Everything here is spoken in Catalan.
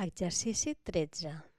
Exercici tretze.